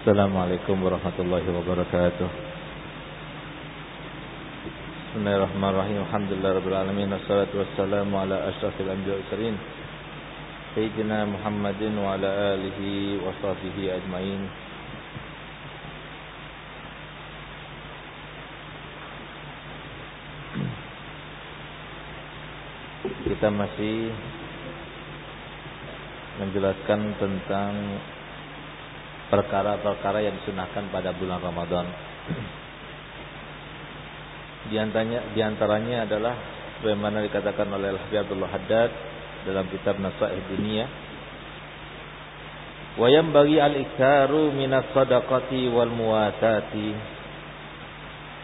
Assalamualaikum warahmatullahi wabarakatuh Bismillahirrahmanirrahim Alhamdulillah Rabbil Alamin Assalatu wassalamu ala ashrafil anbiya usarin Sayyidina Muhammadin wa ala alihi wa sahbihi ajmain Kita masih menjelaskan tentang perkara-perkara yang disunahkan pada bulan Ramadan. Di antaranya, di antaranya adalah bagaimana dikatakan oleh Al-Habib Abdullah Haddad dalam kitab Nasaih Dunia. Wa yanbaghi al-iktharu minas sadaqati wal muwatati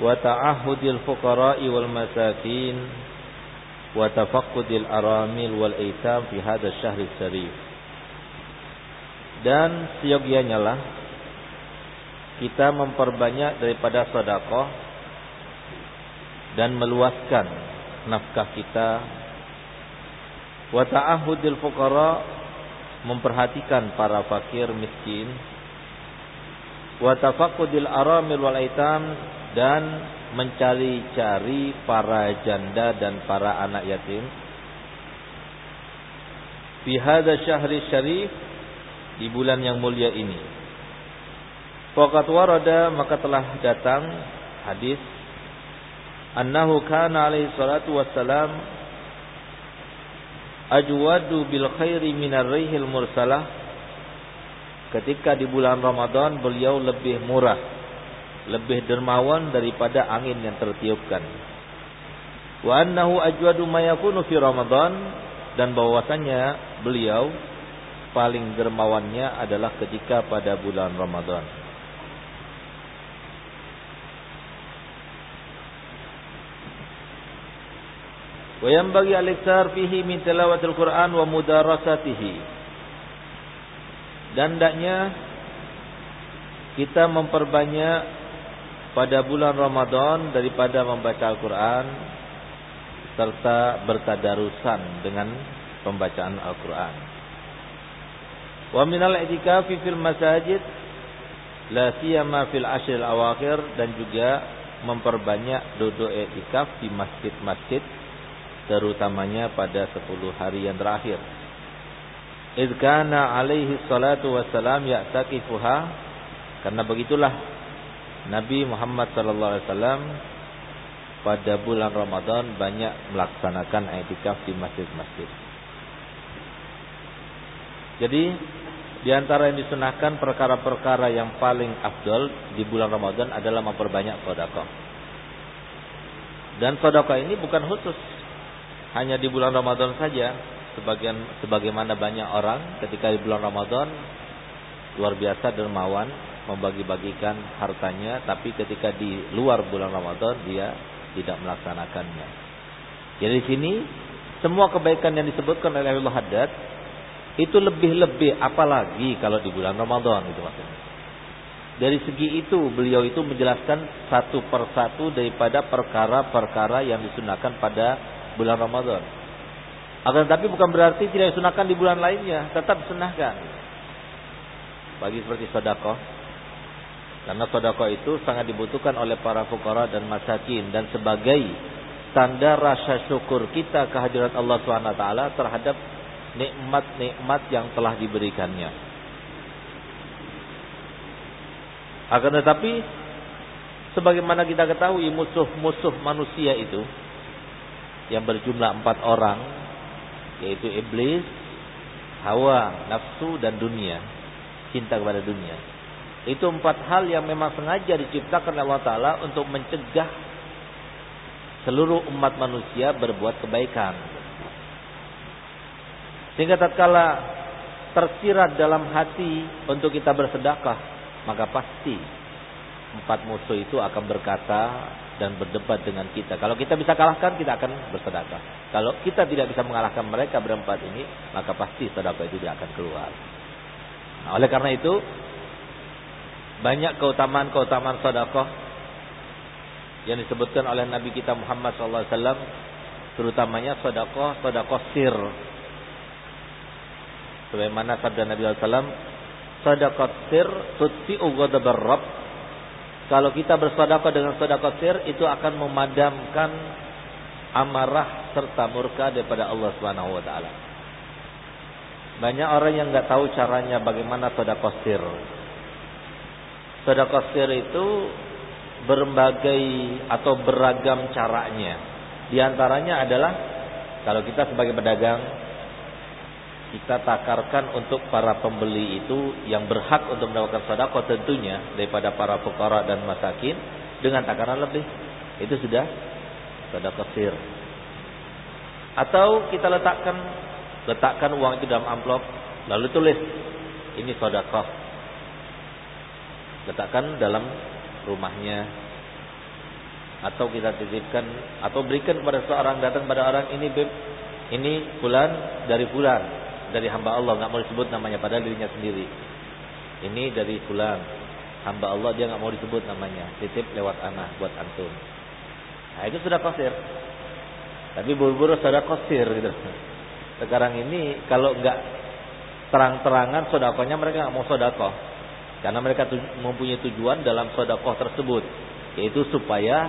wa ta'ahudil fuqara'i wal masakin wa tafaqqudil aramil wal aitam fi hadha asy-syahr syarif dan seyogianya lah kita memperbanyak daripada sedekah dan meluaskan nafkah kita. Wa ta'ahudil fuqara memperhatikan para fakir miskin. Wa tafaqqudil aramil wal aitam dan mencari-cari para janda dan para anak yatim. Fi hadza syahri syarif di bulan yang mulia ini. Faqat warada maka telah datang hadis annahu kana alaihi salatu wassalam ajwadu bil khairi minar rihil mursalah ketika di bulan Ramadan beliau lebih murah lebih dermawan daripada angin yang tertiupkan wa annahu ajwadu ma yakunu fi Ramadan dan bahwasanya beliau paling dermawannya adalah ketika pada bulan Ramadan. Wa yanbaghi al-iktsar fihi min tilawatil Qur'an wa mudarasatihi. Dan hendaknya kita memperbanyak pada bulan Ramadan daripada membaca Al-Qur'an serta bertadarusan dengan pembacaan Al-Qur'an. Wa minal i'tikafi fil masajid la siyama fil ashril awakhir dan juga memperbanyak duduk i'tikaf di masjid-masjid terutamanya pada 10 hari yang terakhir. Idh kana alaihi salatu wassalam ya'takifuha karena begitulah Nabi Muhammad sallallahu alaihi wasallam pada bulan Ramadan banyak melaksanakan i'tikaf di masjid-masjid. Jadi di antara yang disunahkan perkara-perkara yang paling afdol di bulan Ramadan adalah memperbanyak sedekah. Dan sedekah ini bukan khusus hanya di bulan Ramadan saja. Sebagian sebagaimana banyak orang ketika di bulan Ramadan luar biasa dermawan membagi-bagikan hartanya, tapi ketika di luar bulan Ramadan dia tidak melaksanakannya. Jadi di sini semua kebaikan yang disebutkan oleh Allah Haddad itu lebih-lebih apalagi kalau di bulan Ramadan itu maksudnya. Dari segi itu beliau itu menjelaskan satu persatu daripada perkara-perkara yang disunahkan pada bulan Ramadan. Akan tetapi bukan berarti tidak disunahkan di bulan lainnya, tetap disunahkan. Bagi seperti sedekah. Karena sedekah itu sangat dibutuhkan oleh para fukara dan masakin dan sebagai tanda rasa syukur kita kehadiran Allah SWT terhadap nikmat-nikmat yang telah diberikannya. Akan tetapi sebagaimana kita ketahui musuh-musuh manusia itu yang berjumlah empat orang yaitu iblis, hawa, nafsu dan dunia, cinta kepada dunia. Itu empat hal yang memang sengaja diciptakan oleh Allah Taala untuk mencegah seluruh umat manusia berbuat kebaikan. Sehingga tatkala tersirat dalam hati untuk kita bersedekah, maka pasti empat musuh itu akan berkata dan berdebat dengan kita. Kalau kita bisa kalahkan, kita akan bersedekah. Kalau kita tidak bisa mengalahkan mereka berempat ini, maka pasti sedekah itu tidak akan keluar. Nah, oleh karena itu, banyak keutamaan-keutamaan sedekah yang disebutkan oleh Nabi kita Muhammad SAW, terutamanya sedekah, sedekah sir, Sebagaimana sabda Nabi SAW, sadaqat sir tutfi'u ghadabar rabb. Kalau kita bersedekah dengan sedekah sir itu akan memadamkan amarah serta murka daripada Allah Subhanahu wa taala. Banyak orang yang nggak tahu caranya bagaimana sedekah sir. Sedekah sir itu berbagai atau beragam caranya. Di antaranya adalah kalau kita sebagai pedagang kita takarkan untuk para pembeli itu yang berhak untuk mendapatkan sedekah tentunya daripada para fuqara dan masakin dengan takaran lebih. Itu sudah sedekah sir. Atau kita letakkan letakkan uang itu dalam amplop lalu tulis ini sedekah. Letakkan dalam rumahnya atau kita titipkan atau berikan kepada seorang datang pada orang ini ini bulan dari bulan dari hamba Allah nggak mau disebut namanya padahal dirinya sendiri. Ini dari fulan hamba Allah dia nggak mau disebut namanya titip lewat anak buat antum. Nah itu sudah kosir. Tapi buru-buru sudah kosir gitu. Sekarang ini kalau nggak terang-terangan sodakohnya mereka nggak mau sodakoh. Karena mereka tuj mempunyai tujuan dalam sodakoh tersebut. Yaitu supaya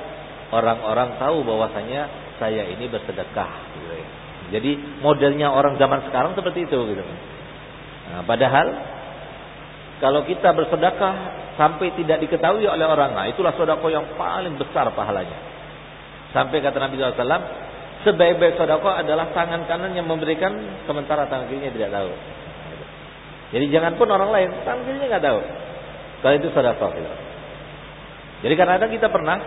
orang-orang tahu bahwasanya saya ini bersedekah. Gitu ya. Jadi modelnya orang zaman sekarang seperti itu gitu. Nah, padahal kalau kita bersedekah sampai tidak diketahui oleh orang, nah itulah sedekah yang paling besar pahalanya. Sampai kata Nabi SAW, sebaik-baik sedekah adalah tangan kanan yang memberikan sementara tangan kirinya tidak tahu. Jadi jangan pun orang lain, tangan kirinya nggak tahu. Kalau itu sedekah. Gitu. Jadi kadang-kadang kita pernah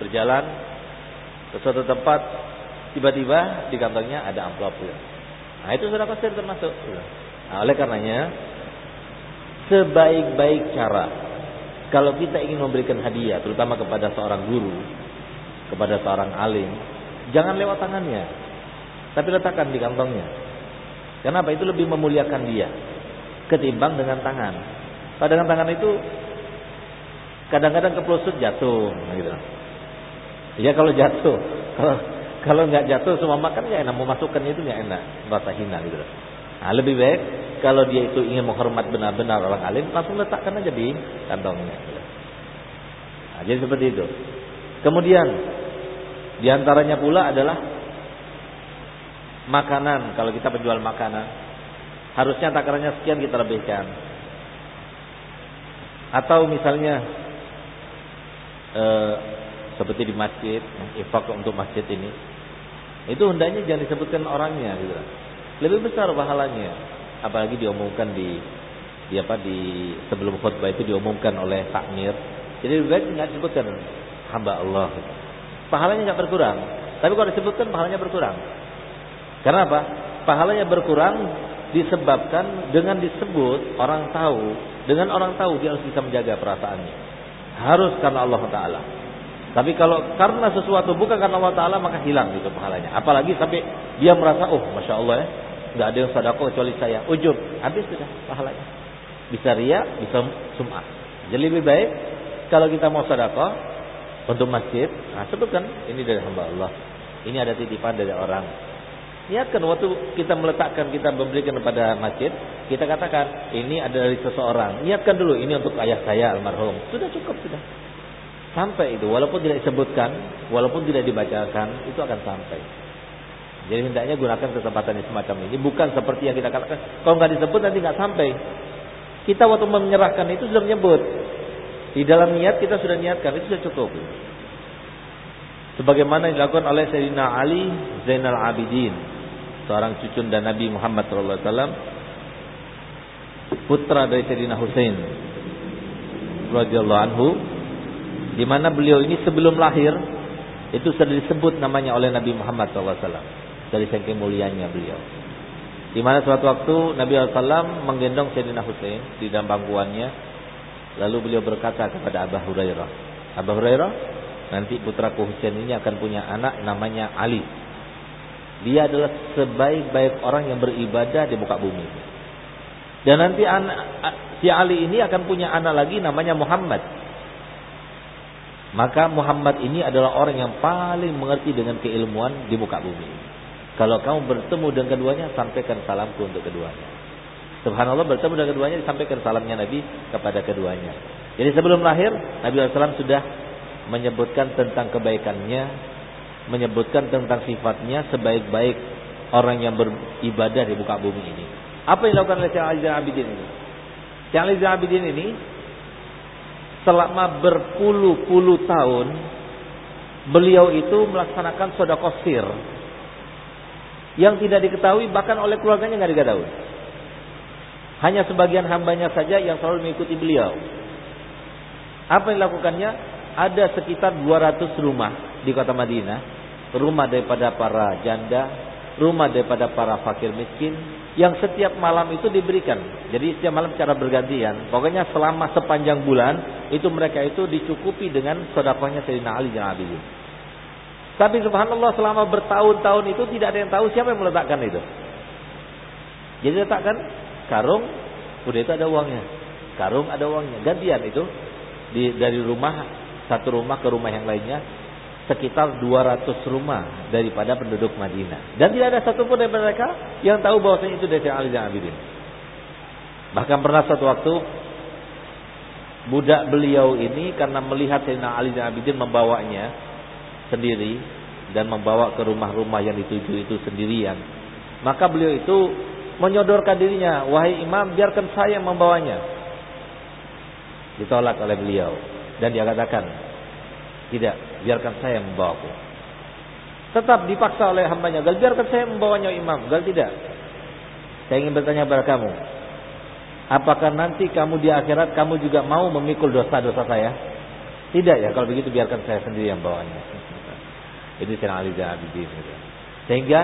berjalan ke suatu tempat tiba-tiba di kantongnya ada amplop gitu. Nah itu sudah pasti termasuk. Nah, oleh karenanya sebaik-baik cara kalau kita ingin memberikan hadiah terutama kepada seorang guru, kepada seorang alim, jangan lewat tangannya. Tapi letakkan di kantongnya. Kenapa? Itu lebih memuliakan dia ketimbang dengan tangan. Pada dengan tangan itu kadang-kadang kepelosot jatuh gitu. Ya kalau jatuh, kalau kalau nggak jatuh semua makan nggak enak, mau masukkan itu nggak enak, merasa hina gitu. Nah, lebih baik kalau dia itu ingin menghormat benar-benar orang alim, langsung letakkan aja di kantongnya. Nah, jadi seperti itu. Kemudian di antaranya pula adalah makanan. Kalau kita penjual makanan, harusnya takarannya sekian kita lebihkan. Atau misalnya eh, seperti di masjid, infak untuk masjid ini, itu hendaknya jangan disebutkan orangnya gitu. Lebih besar pahalanya. Apalagi diumumkan di di apa di sebelum khutbah itu diumumkan oleh takmir. Jadi lebih baik nggak disebutkan hamba Allah. Pahalanya nggak berkurang. Tapi kalau disebutkan pahalanya berkurang. Karena apa? Pahalanya berkurang disebabkan dengan disebut orang tahu, dengan orang tahu dia harus bisa menjaga perasaannya. Harus karena Allah Taala. Tapi kalau karena sesuatu bukan karena Allah Taala maka hilang itu pahalanya. Apalagi sampai dia merasa oh masya Allah ya nggak ada yang sadaqah kecuali saya. Ujub habis sudah pahalanya. Bisa ria, bisa sum'ah. Jadi lebih baik kalau kita mau sadaqah untuk masjid, nah sebutkan ini dari hamba Allah. Ini ada titipan dari orang. Niatkan waktu kita meletakkan, kita memberikan kepada masjid, kita katakan ini ada dari seseorang. Niatkan dulu ini untuk ayah saya almarhum. Sudah cukup sudah. Sampai itu, walaupun tidak disebutkan, walaupun tidak dibacakan, itu akan sampai. Jadi hendaknya gunakan kesempatan yang semacam ini. Bukan seperti yang kita katakan. Kalau nggak disebut nanti nggak sampai. Kita waktu menyerahkan itu sudah menyebut. Di dalam niat kita sudah niatkan, itu sudah cukup. Sebagaimana yang dilakukan oleh Sayyidina Ali Zainal Abidin. Seorang cucu dan Nabi Muhammad SAW. Putra dari Sayyidina Hussein. radhiyallahu anhu di mana beliau ini sebelum lahir itu sudah disebut namanya oleh Nabi Muhammad SAW dari saking mulianya beliau. Di mana suatu waktu Nabi SAW menggendong Sayyidina Hussein di dalam bangkuannya, lalu beliau berkata kepada Abu Hurairah, Abu Hurairah, nanti putraku Hussein ini akan punya anak namanya Ali. Dia adalah sebaik-baik orang yang beribadah di muka bumi. Dan nanti anak, si Ali ini akan punya anak lagi namanya Muhammad. Maka Muhammad ini adalah orang yang paling mengerti dengan keilmuan di muka bumi. Kalau kamu bertemu dengan keduanya, sampaikan salamku untuk keduanya. Subhanallah bertemu dengan keduanya disampaikan salamnya Nabi kepada keduanya. Jadi sebelum lahir Nabi SAW sudah menyebutkan tentang kebaikannya, menyebutkan tentang sifatnya sebaik-baik orang yang beribadah di muka bumi ini. Apa yang dilakukan oleh Syekh Abidin ini? Syekh Abidin ini selama berpuluh-puluh tahun beliau itu melaksanakan sedekah sir yang tidak diketahui bahkan oleh keluarganya nggak diketahui. Hanya sebagian hambanya saja yang selalu mengikuti beliau. Apa yang dilakukannya? Ada sekitar 200 rumah di kota Madinah, rumah daripada para janda, rumah daripada para fakir miskin, yang setiap malam itu diberikan. Jadi setiap malam cara bergantian. Pokoknya selama sepanjang bulan itu mereka itu dicukupi dengan sedekahnya Sayyidina Ali bin Abi tapi subhanallah selama bertahun-tahun itu tidak ada yang tahu siapa yang meletakkan itu. Jadi letakkan karung, udah itu ada uangnya. Karung ada uangnya. Gantian itu di dari rumah satu rumah ke rumah yang lainnya sekitar 200 rumah daripada penduduk Madinah. Dan tidak ada satupun dari mereka yang tahu bahwasanya itu dari Ali bin Abidin. Bahkan pernah satu waktu budak beliau ini karena melihat Sayyidina Ali bin Abidin membawanya sendiri dan membawa ke rumah-rumah yang dituju itu sendirian. Maka beliau itu menyodorkan dirinya, wahai imam biarkan saya membawanya. Ditolak oleh beliau dan dia katakan, tidak, biarkan saya membawaku. Tetap dipaksa oleh hambanya, gal biarkan saya membawanya imam, gal tidak. Saya ingin bertanya kepada kamu, apakah nanti kamu di akhirat kamu juga mau memikul dosa-dosa saya? Tidak ya, kalau begitu biarkan saya sendiri yang bawanya. Ini Sayyidina Ali Abidin. Gitu. Sehingga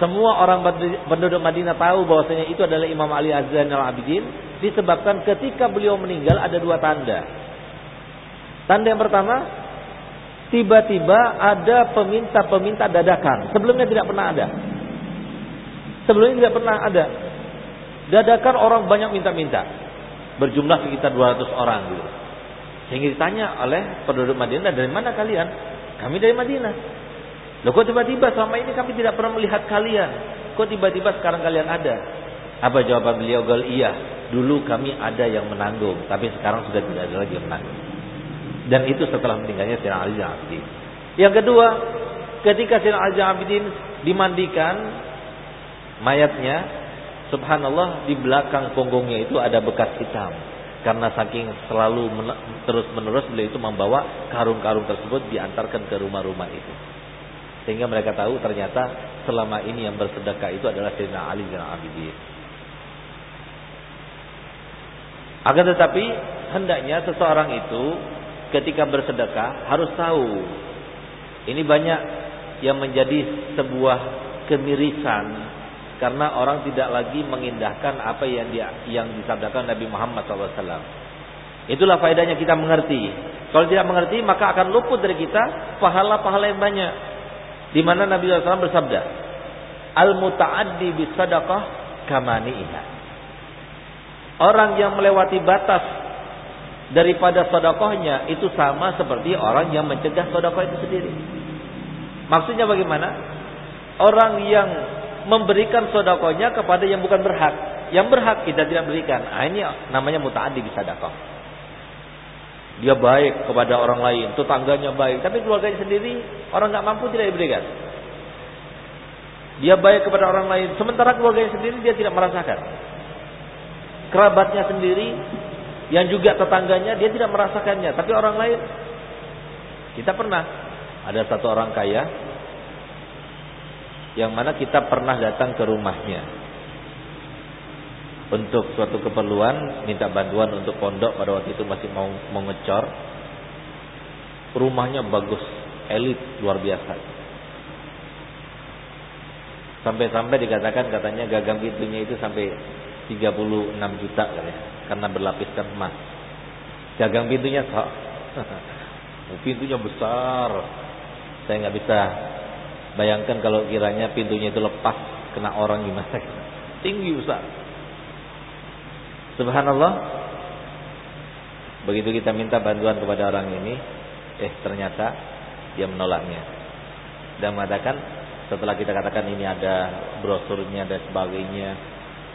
semua orang penduduk Madinah tahu bahwasanya itu adalah Imam Ali Zainal Abidin disebabkan ketika beliau meninggal ada dua tanda. Tanda yang pertama, tiba-tiba ada peminta-peminta dadakan. Sebelumnya tidak pernah ada. Sebelumnya tidak pernah ada. Dadakan orang banyak minta-minta. Berjumlah sekitar 200 orang gitu. Sehingga ditanya oleh penduduk Madinah, dari mana kalian? Kami dari Madinah. Loh kok tiba-tiba selama ini kami tidak pernah melihat kalian. Kok tiba-tiba sekarang kalian ada? Apa jawaban beliau? Gal iya. Dulu kami ada yang menanggung. Tapi sekarang sudah tidak ada lagi yang menanggung. Dan itu setelah meninggalnya Sayyidina Ali Abidin. Yang kedua, ketika Sayyidina Ali Abidin dimandikan mayatnya, subhanallah di belakang punggungnya itu ada bekas hitam. Karena saking selalu terus menerus beliau itu membawa karung-karung tersebut diantarkan ke rumah-rumah itu. Sehingga mereka tahu ternyata selama ini yang bersedekah itu adalah Sayyidina Ali bin Abidin. Akan tetapi hendaknya seseorang itu ketika bersedekah harus tahu ini banyak yang menjadi sebuah kemirisan karena orang tidak lagi mengindahkan apa yang dia, yang disabdakan Nabi Muhammad SAW. Itulah faedahnya kita mengerti. Kalau tidak mengerti maka akan luput dari kita pahala-pahala yang banyak. Di mana Nabi SAW bersabda, Al-muta'addi bisadaqah kamani'iha. Orang yang melewati batas daripada sodakohnya itu sama seperti orang yang mencegah sodakoh itu sendiri. Maksudnya bagaimana? Orang yang memberikan sodakohnya kepada yang bukan berhak. Yang berhak kita tidak berikan. Nah, ini namanya muta'addi bisadaqah. Dia baik kepada orang lain, tetangganya baik, tapi keluarganya sendiri orang nggak mampu tidak diberikan. Dia baik kepada orang lain, sementara keluarganya sendiri dia tidak merasakan. Kerabatnya sendiri yang juga tetangganya dia tidak merasakannya, tapi orang lain kita pernah. Ada satu orang kaya yang mana kita pernah datang ke rumahnya. Untuk suatu keperluan minta bantuan untuk pondok pada waktu itu masih mau mengecor rumahnya bagus elit luar biasa. Sampai-sampai dikatakan katanya gagang pintunya itu sampai 36 juta katanya karena berlapiskan emas gagang pintunya so. pintunya besar saya nggak bisa bayangkan kalau kiranya pintunya itu lepas kena orang gimana tinggi besar Subhanallah. Begitu kita minta bantuan kepada orang ini, eh ternyata dia menolaknya. Dan mengatakan setelah kita katakan ini ada brosurnya dan sebagainya,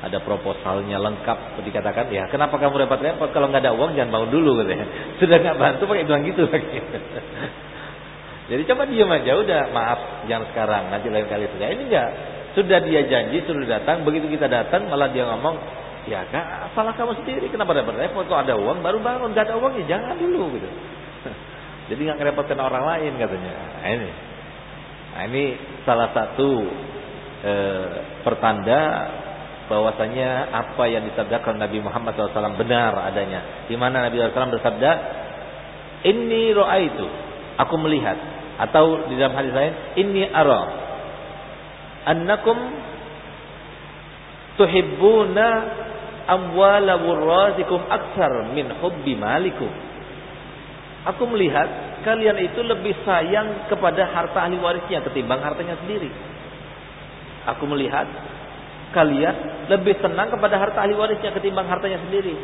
ada proposalnya lengkap seperti katakan ya. Kenapa kamu repot-repot kalau nggak ada uang jangan bangun dulu katanya. Sudah nggak bantu pakai bilang gitu lagi. Jadi coba diam aja udah. Maaf jangan sekarang nanti lain kali saja. Ini enggak sudah dia janji sudah datang. Begitu kita datang malah dia ngomong ya kan salah kamu sendiri. Kenapa repot-repot kalau ada uang baru bangun. Nggak ada uang ya jangan dulu gitu. Jadi nggak ngerepotkan orang lain katanya. Nah, ini. Nah, ini salah satu eh, pertanda bahwasanya apa yang disabdakan Nabi Muhammad SAW benar adanya. Di mana Nabi SAW bersabda, Inni itu, aku melihat. Atau di dalam hadis lain, Inni ara, annakum tuhibbuna amwala wurrazikum aksar min hubbi malikum. Aku melihat kalian itu lebih sayang kepada harta ahli warisnya ketimbang hartanya sendiri. Aku melihat kalian lebih senang kepada harta ahli warisnya ketimbang hartanya sendiri.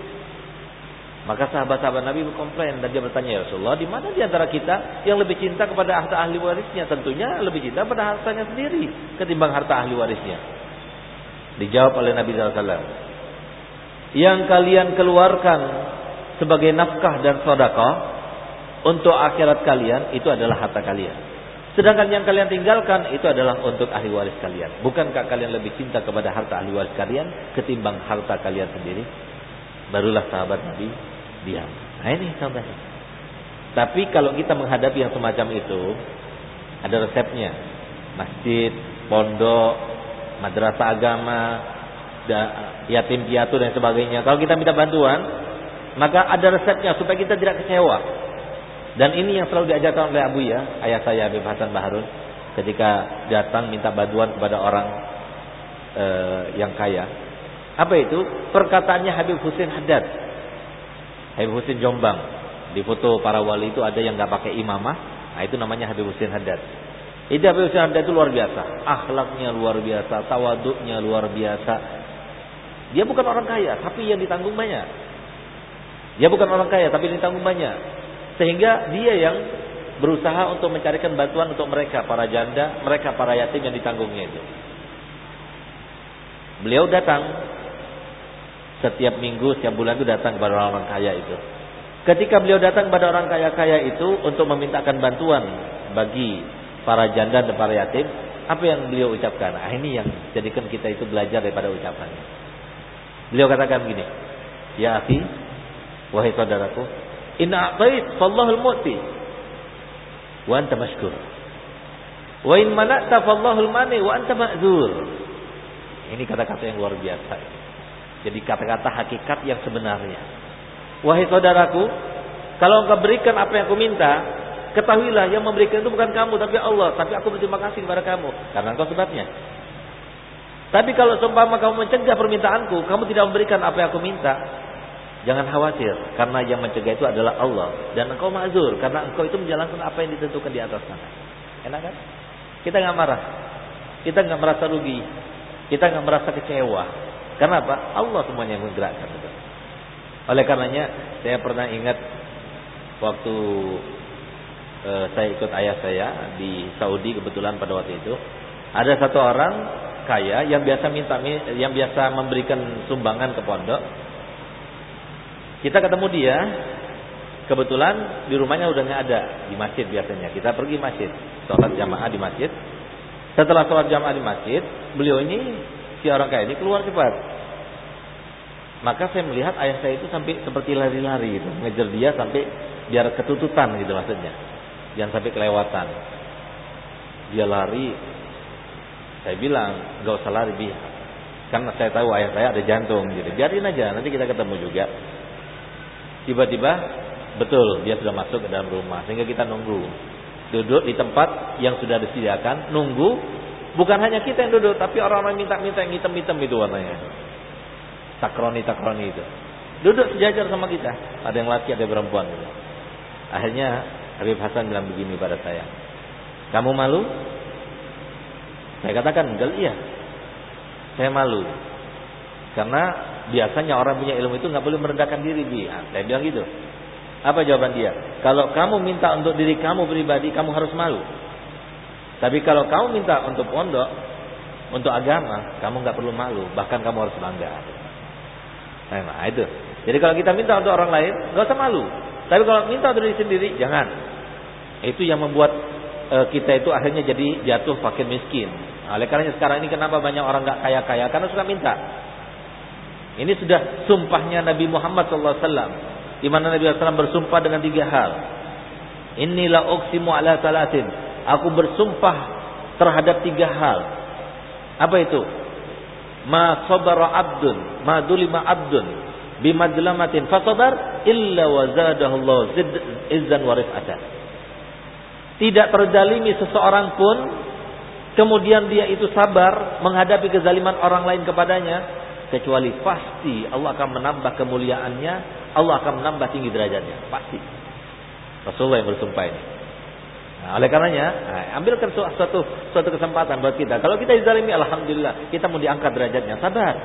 Maka sahabat-sahabat Nabi berkomplain dan dia bertanya ya Rasulullah, di mana di antara kita yang lebih cinta kepada harta ahli warisnya? Tentunya lebih cinta pada hartanya sendiri ketimbang harta ahli warisnya. Dijawab oleh Nabi SAW. Yang kalian keluarkan sebagai nafkah dan sodakah untuk akhirat kalian itu adalah harta kalian. Sedangkan yang kalian tinggalkan itu adalah untuk ahli waris kalian. Bukankah kalian lebih cinta kepada harta ahli waris kalian ketimbang harta kalian sendiri? Barulah sahabat Nabi diam. Nah ini contohnya. Tapi kalau kita menghadapi yang semacam itu, ada resepnya. Masjid, pondok, madrasah agama, yatim piatu dan sebagainya. Kalau kita minta bantuan, maka ada resepnya supaya kita tidak kecewa. Dan ini yang selalu diajarkan oleh Abu ya, ayah saya Habib Hasan Baharun ketika datang minta bantuan kepada orang e, yang kaya. Apa itu? Perkataannya Habib Husin Haddad. Habib Husin Jombang. Di foto para wali itu ada yang nggak pakai imamah. Nah, itu namanya Habib Husin Haddad. Itu Habib Husin Haddad itu luar biasa. Akhlaknya luar biasa, tawaduknya luar biasa. Dia bukan orang kaya, tapi yang ditanggung banyak. Dia bukan orang kaya, tapi yang ditanggung banyak. Sehingga dia yang berusaha untuk mencarikan bantuan untuk mereka para janda, mereka para yatim yang ditanggungnya itu. Beliau datang setiap minggu, setiap bulan itu datang kepada orang-orang kaya itu. Ketika beliau datang kepada orang kaya-kaya itu untuk memintakan bantuan bagi para janda dan para yatim, apa yang beliau ucapkan? Ah, ini yang jadikan kita itu belajar daripada ucapannya. Beliau katakan gini, Ya akhi, wahai saudaraku, In a'tait fallahul mu'ti. Wa anta mashkur. Wa in mana'ta fallahul mani wa anta ma'zur. Ini kata-kata yang luar biasa. Jadi kata-kata hakikat yang sebenarnya. Wahai saudaraku, kalau engkau berikan apa yang aku minta, ketahuilah yang memberikan itu bukan kamu tapi Allah. Tapi aku berterima kasih kepada kamu karena engkau sebabnya. Tapi kalau seumpama kamu mencegah permintaanku, kamu tidak memberikan apa yang aku minta, Jangan khawatir karena yang mencegah itu adalah Allah dan engkau mazur karena engkau itu menjalankan apa yang ditentukan di atas sana. Enak kan? Kita nggak marah. Kita nggak merasa rugi. Kita nggak merasa kecewa. Karena apa? Allah semuanya yang menggerakkan. Oleh karenanya saya pernah ingat waktu uh, saya ikut ayah saya di Saudi kebetulan pada waktu itu ada satu orang kaya yang biasa minta yang biasa memberikan sumbangan ke pondok kita ketemu dia, kebetulan di rumahnya udah nggak ada di masjid biasanya. Kita pergi masjid, sholat jamaah di masjid. Setelah sholat jamaah di masjid, beliau ini si orang kaya ini keluar cepat. Maka saya melihat ayah saya itu sampai seperti lari-lari gitu, ngejar dia sampai biar ketututan gitu maksudnya. Jangan sampai kelewatan. Dia lari, saya bilang nggak usah lari dia. Karena saya tahu ayah saya ada jantung gitu. Biarin aja, nanti kita ketemu juga. Tiba-tiba betul dia sudah masuk ke dalam rumah sehingga kita nunggu. Duduk di tempat yang sudah disediakan, nunggu. Bukan hanya kita yang duduk, tapi orang-orang minta-minta yang hitam-hitam itu warnanya. Takroni-takroni itu. Duduk sejajar sama kita. Ada yang laki, ada yang perempuan. Gitu. Akhirnya Habib Hasan bilang begini pada saya. Kamu malu? Saya katakan, enggak iya. Saya malu. Karena biasanya orang punya ilmu itu nggak boleh merendahkan diri dia. Saya bilang gitu. Apa jawaban dia? Kalau kamu minta untuk diri kamu pribadi, kamu harus malu. Tapi kalau kamu minta untuk pondok, Untuk agama, kamu nggak perlu malu, bahkan kamu harus bangga. Nah, itu. Jadi kalau kita minta untuk orang lain, nggak usah malu. Tapi kalau minta untuk diri sendiri, jangan. Itu yang membuat e, kita itu akhirnya jadi jatuh fakir miskin. Nah, oleh karenanya sekarang ini kenapa banyak orang nggak kaya-kaya? Karena suka minta. Ini sudah sumpahnya Nabi Muhammad SAW. Di mana Nabi SAW bersumpah dengan tiga hal. Inilah uksimu ala salatin. Aku bersumpah terhadap tiga hal. Apa itu? Ma sabara abdun, ma dulima abdun bimadlamatin fasabar illa wazadahu Allah izzan wa rif'atan. Tidak terzalimi seseorang pun kemudian dia itu sabar menghadapi kezaliman orang lain kepadanya kecuali pasti Allah akan menambah kemuliaannya, Allah akan menambah tinggi derajatnya, pasti. Rasulullah yang bersumpah ini. Nah, oleh karenanya, nah, ambilkan suatu suatu kesempatan buat kita. Kalau kita dizalimi, alhamdulillah, kita mau diangkat derajatnya. Sabar.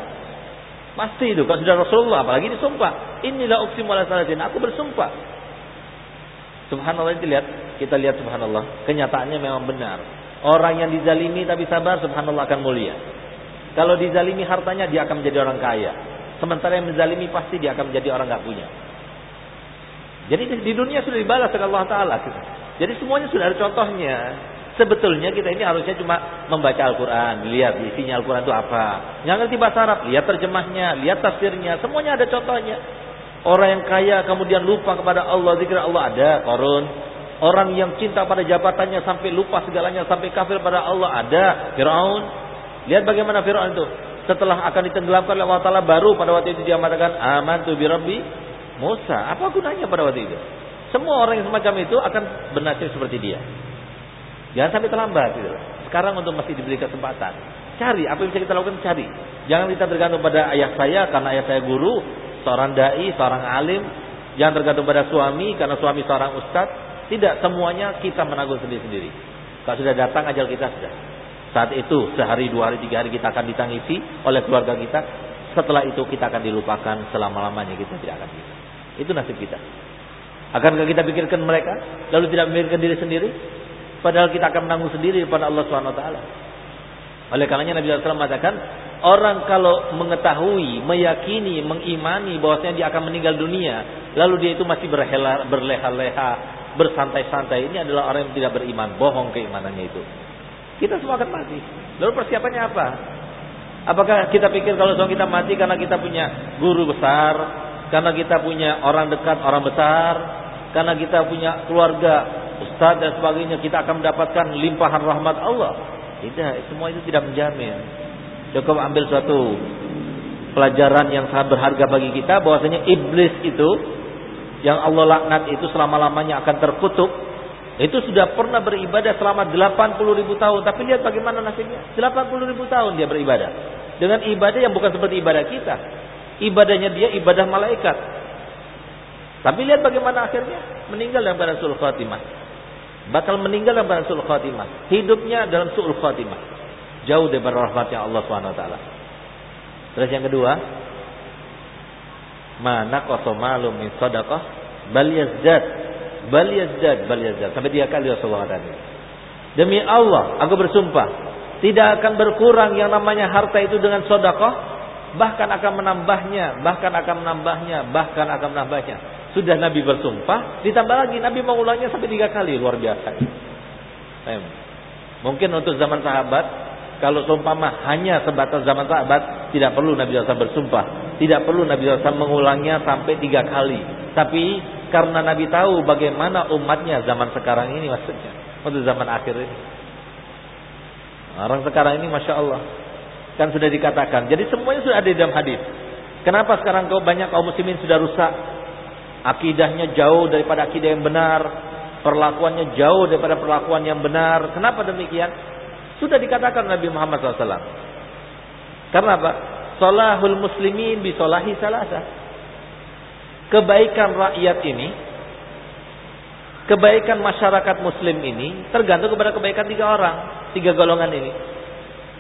Pasti itu. Kalau sudah Rasulullah, apalagi disumpah. Inilah uksim wala salatin. Aku bersumpah. Subhanallah itu lihat, kita lihat subhanallah. Kenyataannya memang benar. Orang yang dizalimi tapi sabar, subhanallah akan mulia. Kalau dizalimi hartanya, dia akan menjadi orang kaya. Sementara yang menzalimi pasti dia akan menjadi orang nggak punya. Jadi di dunia sudah dibalas oleh Allah Taala. Jadi semuanya sudah ada contohnya. Sebetulnya kita ini harusnya cuma membaca Al-Quran, lihat isinya Al-Quran itu apa. Yang ngerti bahasa Arab, lihat terjemahnya, lihat tafsirnya, semuanya ada contohnya. Orang yang kaya kemudian lupa kepada Allah, zikir Allah ada, korun. Orang yang cinta pada jabatannya sampai lupa segalanya, sampai kafir pada Allah ada, Fir'aun. Lihat bagaimana Fir'aun itu. Setelah akan ditenggelamkan oleh Allah Ta'ala baru pada waktu itu dia mengatakan, aman tu birabbi Musa. Apa gunanya pada waktu itu? Semua orang yang semacam itu akan bernasib seperti dia. Jangan sampai terlambat gitu. Sekarang untuk masih diberi kesempatan. Cari apa yang bisa kita lakukan cari. Jangan kita tergantung pada ayah saya karena ayah saya guru, seorang dai, seorang alim. Jangan tergantung pada suami karena suami seorang ustadz. Tidak semuanya kita menanggung sendiri-sendiri. Kalau sudah datang ajal kita sudah. Saat itu sehari, dua hari, tiga hari kita akan ditangisi oleh keluarga kita. Setelah itu kita akan dilupakan selama-lamanya kita tidak akan bisa. Itu nasib kita. Akankah kita pikirkan mereka lalu tidak memikirkan diri sendiri? Padahal kita akan menanggung sendiri kepada Allah Subhanahu wa taala. Oleh karenanya Nabi SAW mengatakan, orang kalau mengetahui, meyakini, mengimani bahwasanya dia akan meninggal dunia, lalu dia itu masih berleha-leha, bersantai-santai, ini adalah orang yang tidak beriman, bohong keimanannya itu. Kita semua akan mati. Lalu persiapannya apa? Apakah kita pikir kalau kita mati karena kita punya guru besar, karena kita punya orang dekat, orang besar, karena kita punya keluarga, ustaz dan sebagainya, kita akan mendapatkan limpahan rahmat Allah. Tidak, semua itu tidak menjamin. Cukup ambil suatu pelajaran yang sangat berharga bagi kita bahwasanya iblis itu yang Allah laknat itu selama-lamanya akan terkutuk itu sudah pernah beribadah selama 80 ribu tahun tapi lihat bagaimana nasibnya 80 ribu tahun dia beribadah dengan ibadah yang bukan seperti ibadah kita ibadahnya dia ibadah malaikat. Tapi lihat bagaimana akhirnya meninggal dalam keadaan suul khatimah. Bakal meninggal dalam keadaan suul khatimah. Hidupnya dalam suul khatimah. Jauh dari rahmatnya Allah Swt. Terus yang kedua, mana kosomalu min sadaqah bal yazdad bal yazdad bal yazdad sampai tiga kali Rasulullah tadi. Demi Allah, aku bersumpah, tidak akan berkurang yang namanya harta itu dengan sedekah bahkan akan menambahnya, bahkan akan menambahnya, bahkan akan menambahnya. Sudah Nabi bersumpah, ditambah lagi Nabi mengulangnya sampai tiga kali, luar biasa. Mungkin untuk zaman sahabat, kalau seumpama hanya sebatas zaman sahabat, tidak perlu Nabi SAW bersumpah, tidak perlu Nabi SAW mengulangnya sampai tiga kali. Tapi karena Nabi tahu bagaimana umatnya zaman sekarang ini maksudnya, untuk zaman akhir ini. Orang sekarang ini masya Allah Kan sudah dikatakan. Jadi semuanya sudah ada di dalam hadis. Kenapa sekarang kau banyak kaum muslimin sudah rusak? Akidahnya jauh daripada akidah yang benar, perlakuannya jauh daripada perlakuan yang benar. Kenapa demikian? Sudah dikatakan Nabi Muhammad SAW. Karena apa? Solahul muslimin bisolahi salasa. Kebaikan rakyat ini, kebaikan masyarakat muslim ini tergantung kepada kebaikan tiga orang, tiga golongan ini.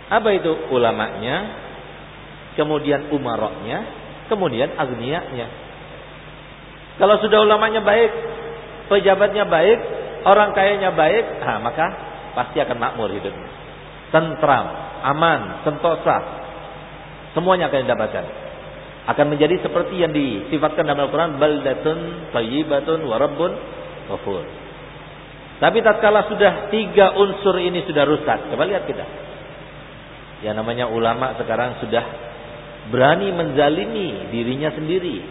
Apa itu? Ulamanya, kemudian umaroknya, kemudian agnianya. Kalau sudah ulamanya baik, pejabatnya baik, orang kayanya baik, nah, maka pasti akan makmur hidupnya. tentram, aman, sentosa. Semuanya akan didapatkan. Akan menjadi seperti yang disifatkan dalam Al-Quran. Baldatun, tayyibatun, warabbun, ghafur. Tapi tatkala sudah tiga unsur ini sudah rusak. Coba lihat kita. Yang namanya ulama sekarang sudah berani menzalimi dirinya sendiri.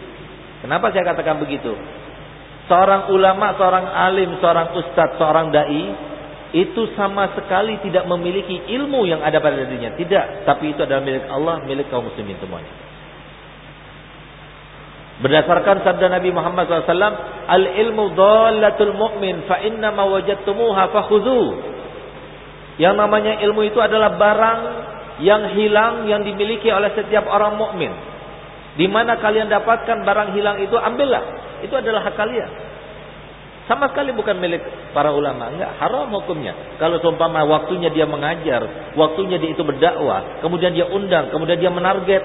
Kenapa saya katakan begitu? Seorang ulama, seorang alim, seorang ustadz, seorang dai itu sama sekali tidak memiliki ilmu yang ada pada dirinya. Tidak, tapi itu adalah milik Allah, milik kaum muslimin semuanya. Berdasarkan sabda Nabi Muhammad SAW, Al-ilmu dhalatul mu'min, fa inna ma wajadtumuha fakhudhu. Yang namanya ilmu itu adalah barang yang hilang yang dimiliki oleh setiap orang mukmin. Di mana kalian dapatkan barang hilang itu, ambillah. Itu adalah hak kalian. Sama sekali bukan milik para ulama. Enggak, haram hukumnya. Kalau seumpama waktunya dia mengajar, waktunya dia itu berdakwah, kemudian dia undang, kemudian dia menarget,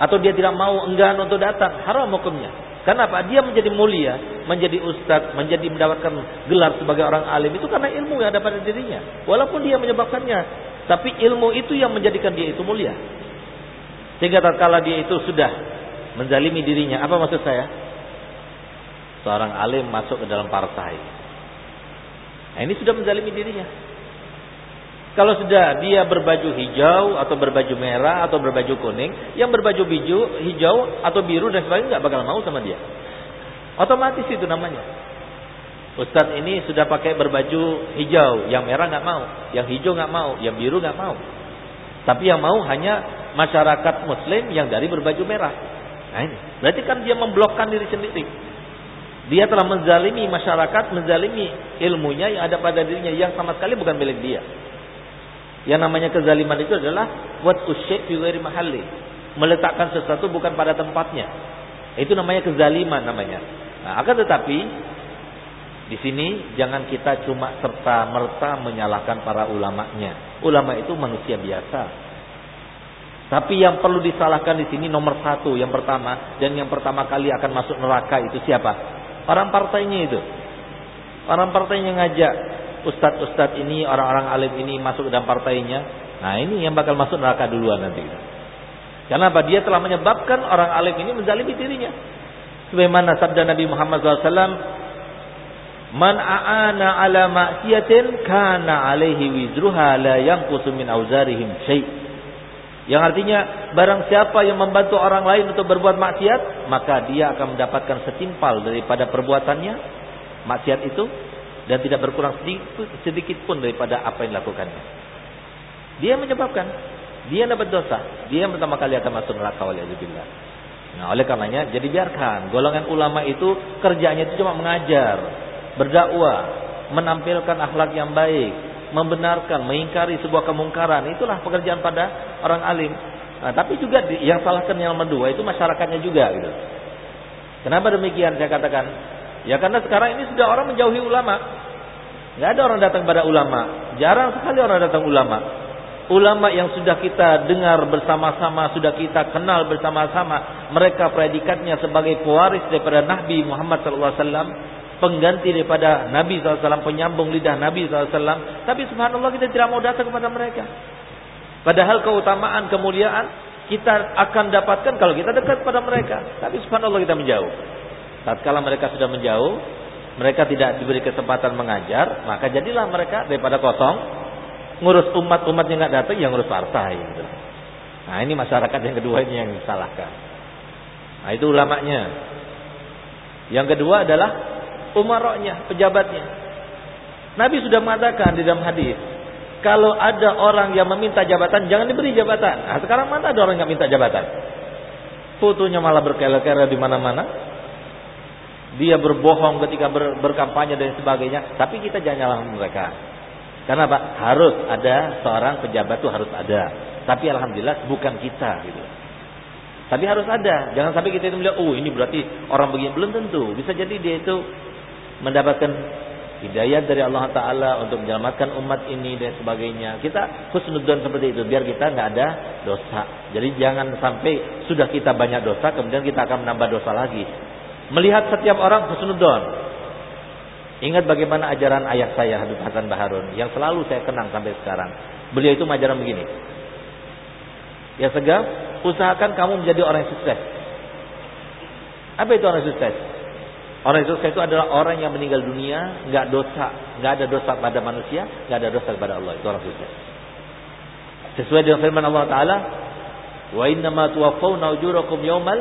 atau dia tidak mau enggan untuk datang, haram hukumnya. Kenapa? Dia menjadi mulia, menjadi ustadz, menjadi mendapatkan gelar sebagai orang alim itu karena ilmu yang ada pada dirinya. Walaupun dia menyebabkannya, tapi ilmu itu yang menjadikan dia itu mulia. Sehingga tatkala dia itu sudah menzalimi dirinya, apa maksud saya? Seorang alim masuk ke dalam partai. Nah, ini sudah menzalimi dirinya. Kalau sudah dia berbaju hijau atau berbaju merah atau berbaju kuning, yang berbaju biju, hijau atau biru dan sebagainya nggak bakal mau sama dia. Otomatis itu namanya. Ustadz ini sudah pakai berbaju hijau, yang merah nggak mau, yang hijau nggak mau, yang biru nggak mau. Tapi yang mau hanya masyarakat Muslim yang dari berbaju merah. Nah ini, berarti kan dia memblokkan diri sendiri. Dia telah menzalimi masyarakat, menzalimi ilmunya yang ada pada dirinya yang sama sekali bukan milik dia. Yang namanya kezaliman itu adalah buat usyek fi mahalli. Meletakkan sesuatu bukan pada tempatnya. Itu namanya kezaliman namanya. Nah, akan tetapi di sini jangan kita cuma serta merta menyalahkan para ulamanya. Ulama itu manusia biasa. Tapi yang perlu disalahkan di sini nomor satu, yang pertama dan yang pertama kali akan masuk neraka itu siapa? Orang partainya itu. Orang partainya ngajak ustadz-ustadz ini, orang-orang alim ini masuk ke dalam partainya. Nah ini yang bakal masuk neraka duluan nanti. Karena apa? Dia telah menyebabkan orang alim ini menzalimi dirinya. Sebagaimana sabda Nabi Muhammad SAW, Man a'ana ala maksiatin kana alaihi wizruha la yanqusu min auzarihim syai'. Yang artinya barang siapa yang membantu orang lain untuk berbuat maksiat, maka dia akan mendapatkan setimpal daripada perbuatannya maksiat itu dan tidak berkurang sedikit, pun daripada apa yang dilakukannya. Dia menyebabkan, dia dapat dosa, dia pertama kali akan masuk neraka oleh Allah. Nah, oleh karenanya jadi biarkan golongan ulama itu kerjanya itu cuma mengajar, berdakwah, menampilkan akhlak yang baik, membenarkan, mengingkari sebuah kemungkaran. Itulah pekerjaan pada orang alim. Nah, tapi juga yang salahkan yang nomor dua itu masyarakatnya juga gitu. Kenapa demikian saya katakan? Ya karena sekarang ini sudah orang menjauhi ulama. Nggak ada orang datang pada ulama. Jarang sekali orang datang ulama. Ulama yang sudah kita dengar bersama-sama, sudah kita kenal bersama-sama, mereka predikatnya sebagai pewaris daripada Nabi Muhammad SAW, pengganti daripada Nabi SAW, penyambung lidah Nabi SAW. Tapi subhanallah kita tidak mau datang kepada mereka. Padahal keutamaan, kemuliaan kita akan dapatkan kalau kita dekat pada mereka. Tapi subhanallah kita menjauh. Tatkala mereka sudah menjauh, mereka tidak diberi kesempatan mengajar, maka jadilah mereka daripada kosong ngurus umat-umat yang nggak datang, yang ngurus partai. Gitu. Nah ini masyarakat yang kedua ini yang disalahkan. Nah itu ulamanya. Yang kedua adalah umaroknya, pejabatnya. Nabi sudah mengatakan di dalam hadis, kalau ada orang yang meminta jabatan, jangan diberi jabatan. Nah, sekarang mana ada orang yang minta jabatan? Fotonya malah berkele-kele di mana-mana dia berbohong ketika ber, berkampanye dan sebagainya, tapi kita jangan nyalakan mereka. Karena apa? Harus ada seorang pejabat itu harus ada. Tapi alhamdulillah bukan kita gitu. Tapi harus ada. Jangan sampai kita itu melihat, oh ini berarti orang begini belum tentu. Bisa jadi dia itu mendapatkan hidayah dari Allah Taala untuk menyelamatkan umat ini dan sebagainya. Kita khusnudzon seperti itu biar kita nggak ada dosa. Jadi jangan sampai sudah kita banyak dosa kemudian kita akan menambah dosa lagi. Melihat setiap orang husnudon. Ingat bagaimana ajaran ayah saya Habib Hasan Baharun yang selalu saya kenang sampai sekarang. Beliau itu mengajarkan begini. Ya segaf, usahakan kamu menjadi orang yang sukses. Apa itu orang sukses? Orang yang sukses itu adalah orang yang meninggal dunia nggak dosa, nggak ada dosa pada manusia, nggak ada dosa kepada Allah. Itu orang sukses. Sesuai dengan firman Allah Taala, wa inna ma tuwaffawna ujurakum yawmal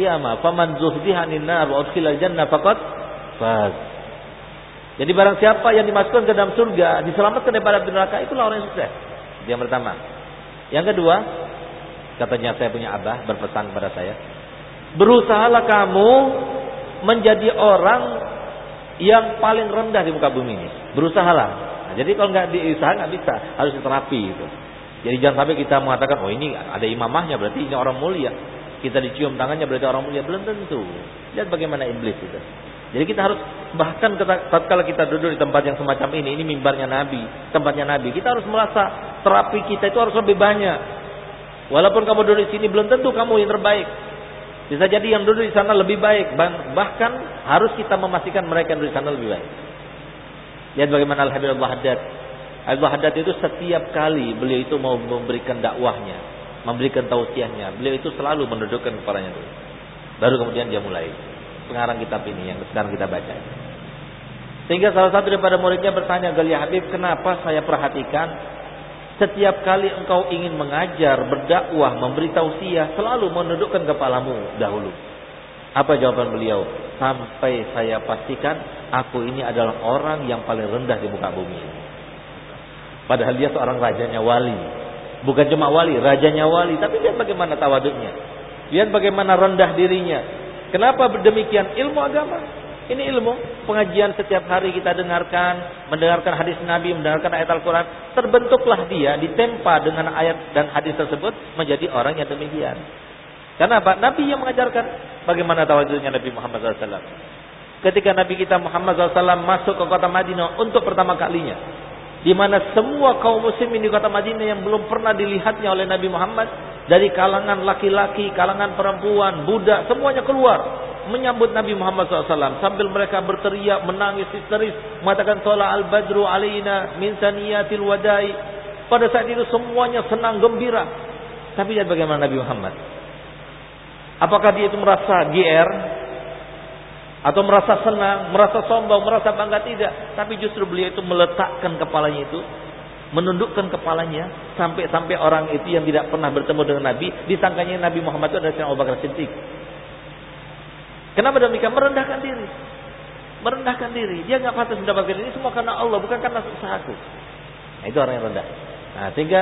qiyamah, faman zuhziha nar wa udkhilal jannah faqad faz. Jadi barang siapa yang dimasukkan ke dalam surga, diselamatkan daripada neraka, itulah orang yang sukses. Itu yang pertama. Yang kedua, katanya saya punya abah berpesan kepada saya, berusahalah kamu menjadi orang yang paling rendah di muka bumi ini. Berusahalah. Nah, jadi kalau nggak diusaha nggak bisa, harus diterapi itu. Jadi jangan sampai kita mengatakan, oh ini ada imamahnya berarti ini orang mulia. Kita dicium tangannya berarti orang mulia. Belum tentu. Lihat bagaimana iblis itu. Jadi kita harus bahkan tatkala kita duduk di tempat yang semacam ini, ini mimbarnya Nabi, tempatnya Nabi, kita harus merasa terapi kita itu harus lebih banyak. Walaupun kamu duduk di sini belum tentu kamu yang terbaik. Bisa jadi yang duduk di sana lebih baik, bahkan harus kita memastikan mereka yang duduk di sana lebih baik. Lihat bagaimana Al-Habib Allah Haddad. Allah Haddad itu setiap kali beliau itu mau memberikan dakwahnya, memberikan tausiahnya, beliau itu selalu mendudukkan kepalanya dulu. Baru kemudian dia mulai pengarang kitab ini yang sekarang kita baca. Sehingga salah satu daripada muridnya bertanya, Galia Habib, kenapa saya perhatikan setiap kali engkau ingin mengajar, berdakwah, memberi tausiah, selalu menundukkan kepalamu dahulu. Apa jawaban beliau? Sampai saya pastikan aku ini adalah orang yang paling rendah di muka bumi. Padahal dia seorang rajanya wali. Bukan cuma wali, rajanya wali. Tapi lihat bagaimana tawaduknya. Lihat bagaimana rendah dirinya. Kenapa demikian? Ilmu agama. Ini ilmu pengajian setiap hari kita dengarkan, mendengarkan hadis Nabi, mendengarkan ayat Al-Quran. Terbentuklah dia ditempa dengan ayat dan hadis tersebut menjadi orang yang demikian. Karena apa? Nabi yang mengajarkan bagaimana tawaduknya Nabi Muhammad SAW. Ketika Nabi kita Muhammad SAW masuk ke kota Madinah untuk pertama kalinya. Di mana semua kaum muslimin di kota Madinah yang belum pernah dilihatnya oleh Nabi Muhammad. Dari kalangan laki-laki, kalangan perempuan, budak, semuanya keluar menyambut Nabi Muhammad SAW sambil mereka berteriak menangis histeris mengatakan tola al badru alaina min saniyatil wadai. Pada saat itu semuanya senang gembira. Tapi lihat bagaimana Nabi Muhammad. Apakah dia itu merasa GR atau merasa senang merasa sombong merasa bangga tidak tapi justru beliau itu meletakkan kepalanya itu menundukkan kepalanya sampai-sampai orang itu yang tidak pernah bertemu dengan Nabi disangkanya Nabi Muhammad itu adalah Abu Bakar Siddiq Kenapa demikian? Merendahkan diri. Merendahkan diri. Dia nggak patut mendapatkan ini semua karena Allah, bukan karena usahaku. Nah, itu orang yang rendah. Nah, sehingga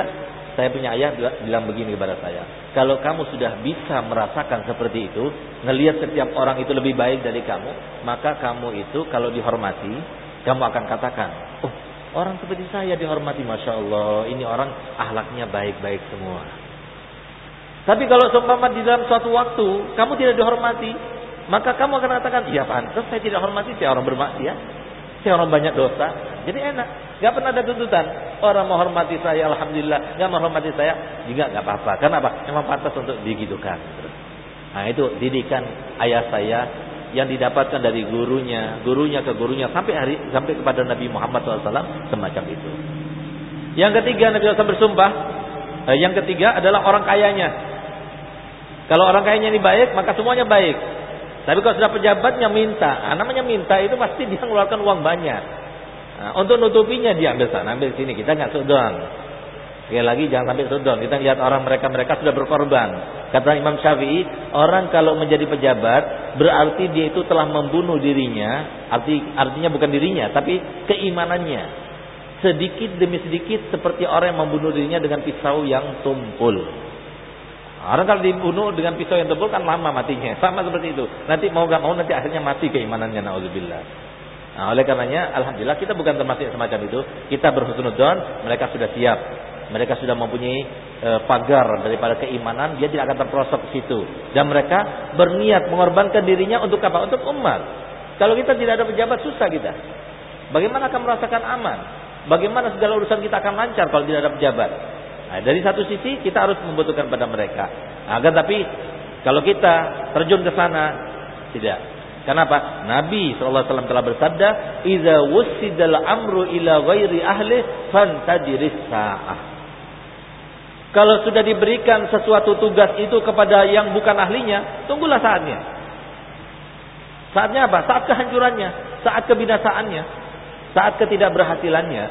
saya punya ayah bilang begini kepada saya. Kalau kamu sudah bisa merasakan seperti itu, ngelihat setiap orang itu lebih baik dari kamu, maka kamu itu kalau dihormati, kamu akan katakan, oh orang seperti saya dihormati, masya Allah, ini orang ahlaknya baik-baik semua. Tapi kalau seumpama di dalam suatu waktu kamu tidak dihormati, maka kamu akan katakan, iya pantas saya tidak hormati, saya orang bermaksiat, saya orang banyak dosa. Jadi enak, nggak pernah ada tuntutan. Orang menghormati saya, alhamdulillah, nggak menghormati saya, juga nggak apa-apa. Kenapa? Memang pantas untuk digitukan. Nah itu didikan ayah saya yang didapatkan dari gurunya, gurunya ke gurunya sampai hari sampai kepada Nabi Muhammad SAW semacam itu. Yang ketiga Nabi SAW bersumpah. Eh, yang ketiga adalah orang kayanya. Kalau orang kayanya ini baik, maka semuanya baik. Tapi kalau sudah pejabatnya minta, nah, namanya minta itu pasti dia mengeluarkan uang banyak. Nah, untuk nutupinya dia ambil sana, ambil sini. Kita nggak sudon. Sekali lagi jangan sampai sudon. Kita lihat orang mereka-mereka sudah berkorban. Kata Imam Syafi'i, orang kalau menjadi pejabat berarti dia itu telah membunuh dirinya. Arti artinya bukan dirinya, tapi keimanannya. Sedikit demi sedikit seperti orang yang membunuh dirinya dengan pisau yang tumpul. Orang kalau dibunuh dengan pisau yang tebal kan lama matinya. Sama seperti itu. Nanti mau gak mau nanti akhirnya mati keimanannya. Nauzubillah. Nah, oleh karenanya alhamdulillah kita bukan termasuk semacam itu. Kita berhusnudzon, mereka sudah siap. Mereka sudah mempunyai e, pagar daripada keimanan, dia tidak akan terperosok ke situ. Dan mereka berniat mengorbankan dirinya untuk apa? Untuk umat. Kalau kita tidak ada pejabat susah kita. Bagaimana akan merasakan aman? Bagaimana segala urusan kita akan lancar kalau tidak ada pejabat? Nah, dari satu sisi kita harus membutuhkan pada mereka. Agar tapi kalau kita terjun ke sana tidak. Kenapa? Nabi SAW telah bersabda, "Idza wusidal amru ila ghairi ahli fantadiris sa'ah." Kalau sudah diberikan sesuatu tugas itu kepada yang bukan ahlinya, tunggulah saatnya. Saatnya apa? Saat kehancurannya, saat kebinasaannya, saat ketidakberhasilannya.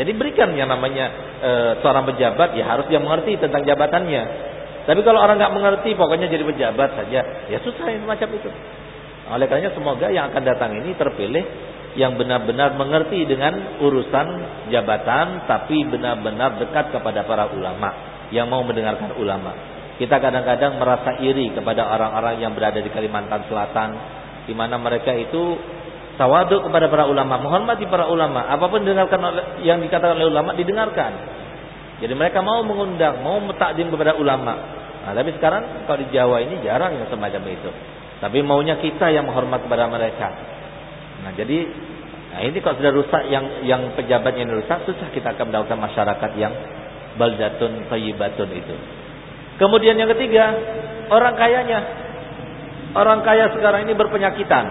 Jadi berikan yang namanya e, seorang pejabat ya harus dia mengerti tentang jabatannya. Tapi kalau orang nggak mengerti, pokoknya jadi pejabat saja, ya susah yang semacam itu. Oleh karenanya semoga yang akan datang ini terpilih yang benar-benar mengerti dengan urusan jabatan, tapi benar-benar dekat kepada para ulama yang mau mendengarkan ulama. Kita kadang-kadang merasa iri kepada orang-orang yang berada di Kalimantan Selatan di mana mereka itu tawaduk kepada para ulama, menghormati para ulama. Apa pun didengarkan oleh, yang dikatakan oleh ulama didengarkan. Jadi mereka mau mengundang, mau takdim kepada ulama. Nah, tapi sekarang kalau di Jawa ini jarang yang semacam itu. Tapi maunya kita yang menghormat kepada mereka. Nah, jadi nah ini kalau sudah rusak yang yang pejabatnya ini rusak, susah kita akan mendapatkan masyarakat yang baldatun thayyibatun itu. Kemudian yang ketiga, orang kayanya. Orang kaya sekarang ini berpenyakitan.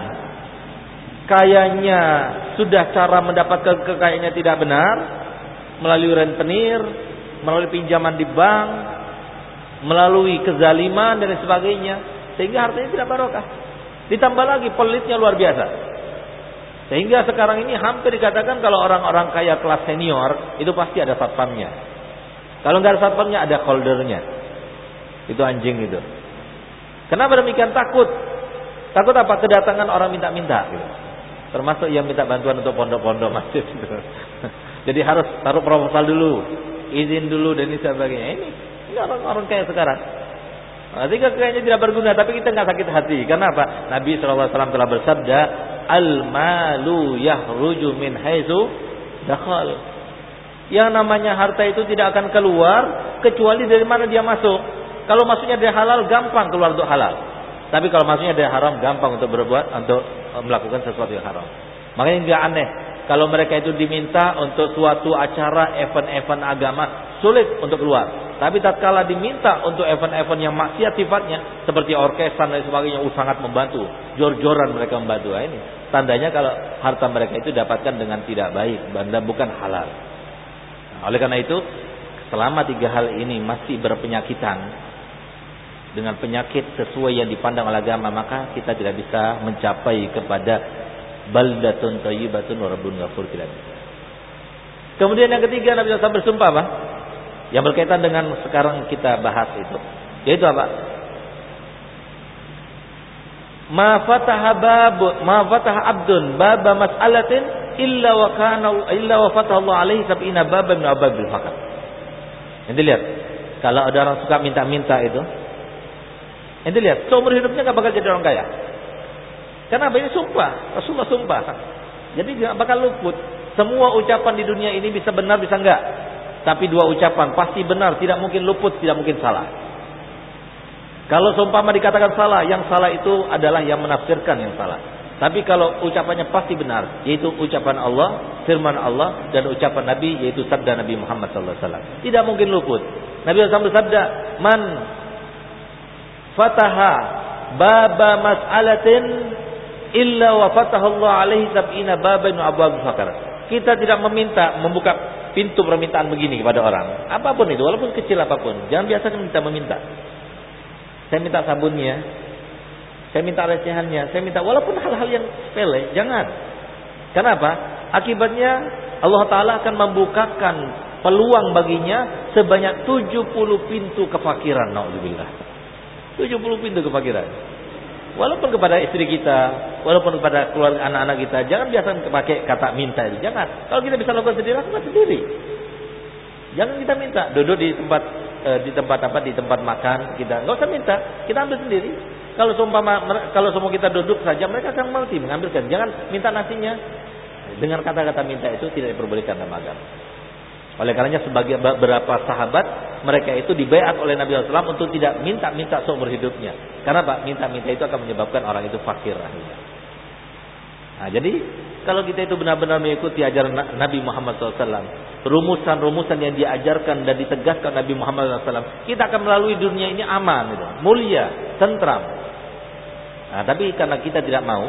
Kayanya sudah cara mendapatkan kekayaannya tidak benar, melalui rentenir, melalui pinjaman di bank, melalui kezaliman dan sebagainya, sehingga hartanya tidak barokah. Ditambah lagi pelitnya luar biasa. Sehingga sekarang ini hampir dikatakan kalau orang-orang kaya kelas senior itu pasti ada satpamnya. Kalau nggak ada satpamnya ada holdernya. Itu anjing itu. Kenapa demikian takut? Takut apa? Kedatangan orang minta-minta gitu. Termasuk yang minta bantuan untuk pondok-pondok masjid gitu. Jadi harus taruh proposal dulu, izin dulu dan sebagainya. Ini ini orang-orang kayak sekarang. Nah, sehingga kayaknya tidak berguna, tapi kita nggak sakit hati. Karena apa? Nabi SAW telah bersabda, al malu yahruju min haitsu dakhal. Yang namanya harta itu tidak akan keluar kecuali dari mana dia masuk. Kalau masuknya dari halal gampang keluar untuk halal. Tapi kalau masuknya dari haram gampang untuk berbuat untuk melakukan sesuatu yang haram. Makanya nggak aneh kalau mereka itu diminta untuk suatu acara event-event agama sulit untuk keluar. Tapi tatkala diminta untuk event-event yang maksiat sifatnya seperti orkesan dan sebagainya uh, sangat membantu. Jor-joran mereka membantu. Nah, ini tandanya kalau harta mereka itu dapatkan dengan tidak baik, benda bukan halal. Oleh karena itu, selama tiga hal ini masih berpenyakitan dengan penyakit sesuai yang dipandang oleh agama, maka kita tidak bisa mencapai kepada baldatun thayyibatun wa rabbun ghafur tidak bisa. Kemudian yang ketiga Nabi SAW bersumpah apa? Yang berkaitan dengan sekarang kita bahas itu. Yaitu apa? Ma fataha babu, ma fataha abdun baba mas'alatin illa wa kana illa wa Allah alaihi sab'ina baban min ababil fakar. Ente lihat, kalau ada orang suka minta-minta itu, ente lihat, seumur hidupnya nggak bakal jadi orang kaya. Kenapa ini sumpah, Rasulullah sumpah. Jadi nggak bakal luput. Semua ucapan di dunia ini bisa benar bisa enggak. Tapi dua ucapan pasti benar, tidak mungkin luput, tidak mungkin salah. Kalau seumpama dikatakan salah, yang salah itu adalah yang menafsirkan yang salah. Tapi kalau ucapannya pasti benar, yaitu ucapan Allah, firman Allah dan ucapan Nabi yaitu sabda Nabi Muhammad wasallam. Tidak mungkin luput. Nabi SAW bersabda, "Man fataha baba mas'alatin illa wa fataha Allah alaihi sab'ina baban wa abwab fakar." Kita tidak meminta membuka pintu permintaan begini kepada orang. Apa pun itu, walaupun kecil apa pun. Jangan biasa minta meminta. Saya minta sabunnya, saya minta recehannya, saya minta walaupun hal-hal yang sepele, jangan. Kenapa? Akibatnya Allah Ta'ala akan membukakan peluang baginya sebanyak 70 pintu kefakiran. Na'udzubillah. 70 pintu kefakiran. Walaupun kepada istri kita, walaupun kepada keluarga anak-anak kita, jangan biasa pakai kata minta itu. Jangan. Kalau kita bisa lakukan sendiri, lakukan sendiri. Jangan kita minta duduk di tempat eh, di tempat apa di tempat makan kita nggak usah minta kita ambil sendiri kalau kalau semua kita duduk saja mereka akan mengerti mengambilkan. Jangan minta nasinya. Dengan kata-kata minta itu tidak diperbolehkan dalam agama. Oleh karenanya sebagai beberapa sahabat mereka itu dibayar oleh Nabi SAW untuk tidak minta-minta seumur hidupnya. Karena Pak minta-minta itu akan menyebabkan orang itu fakir akhirnya. Nah, jadi kalau kita itu benar-benar mengikuti ajaran Nabi Muhammad SAW, rumusan-rumusan yang diajarkan dan ditegaskan Nabi Muhammad SAW, kita akan melalui dunia ini aman, gitu. mulia, tentram. Nah, tapi karena kita tidak mau